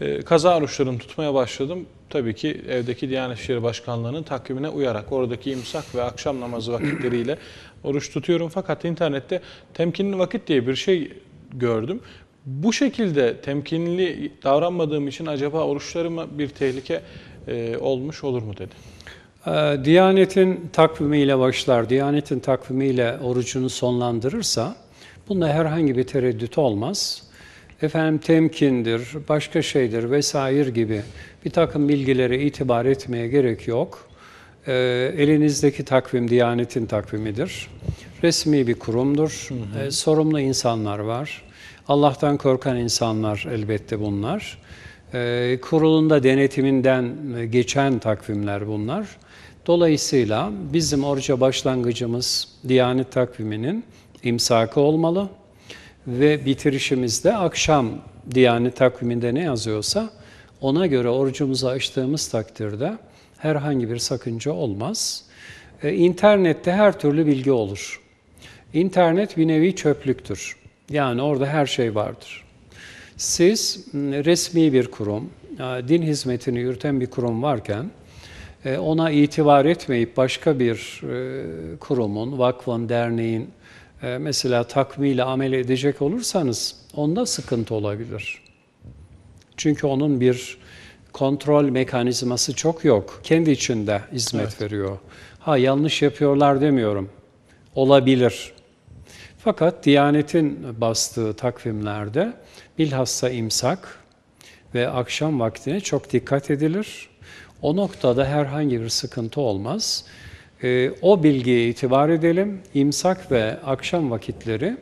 E, kaza oruçlarını tutmaya başladım. Tabii ki evdeki Diyanet İşleri Başkanlığı'nın takvimine uyarak oradaki imsak ve akşam namazı vakitleriyle oruç tutuyorum. Fakat internette temkinli vakit diye bir şey gördüm. Bu şekilde temkinli davranmadığım için acaba oruçlarıma bir tehlike e, olmuş olur mu dedi. Ee, Diyanetin takvimiyle başlar, Diyanetin takvimiyle orucunu sonlandırırsa bunda herhangi bir tereddüt olmaz. Efendim temkindir, başka şeydir vesaire gibi bir takım bilgilere itibar etmeye gerek yok. Ee, elinizdeki takvim Diyanetin takvimidir. Resmi bir kurumdur. Hı hı. Ee, sorumlu insanlar var. Allah'tan korkan insanlar elbette bunlar. Ee, kurulunda denetiminden geçen takvimler bunlar. Dolayısıyla bizim oruca başlangıcımız Diyanet takviminin imsakı olmalı ve bitirişimizde akşam Diyanet takviminde ne yazıyorsa ona göre orucumuzu açtığımız takdirde herhangi bir sakınca olmaz. Ee, internette her türlü bilgi olur. İnternet bir nevi çöplüktür. Yani orada her şey vardır. Siz resmi bir kurum, din hizmetini yürüten bir kurum varken e, ona itibar etmeyip başka bir e, kurumun, vakfın, derneğin e, mesela takmiyle amel edecek olursanız onda sıkıntı olabilir. Çünkü onun bir kontrol mekanizması çok yok. Kendi içinde hizmet evet. veriyor. Ha yanlış yapıyorlar demiyorum. Olabilir. Fakat Diyanet'in bastığı takvimlerde bilhassa imsak ve akşam vaktine çok dikkat edilir. O noktada herhangi bir sıkıntı olmaz. E, o bilgiye itibar edelim. İmsak ve akşam vakitleri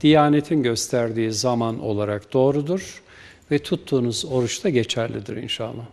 Diyanet'in gösterdiği zaman olarak doğrudur ve tuttuğunuz oruç da geçerlidir inşallah.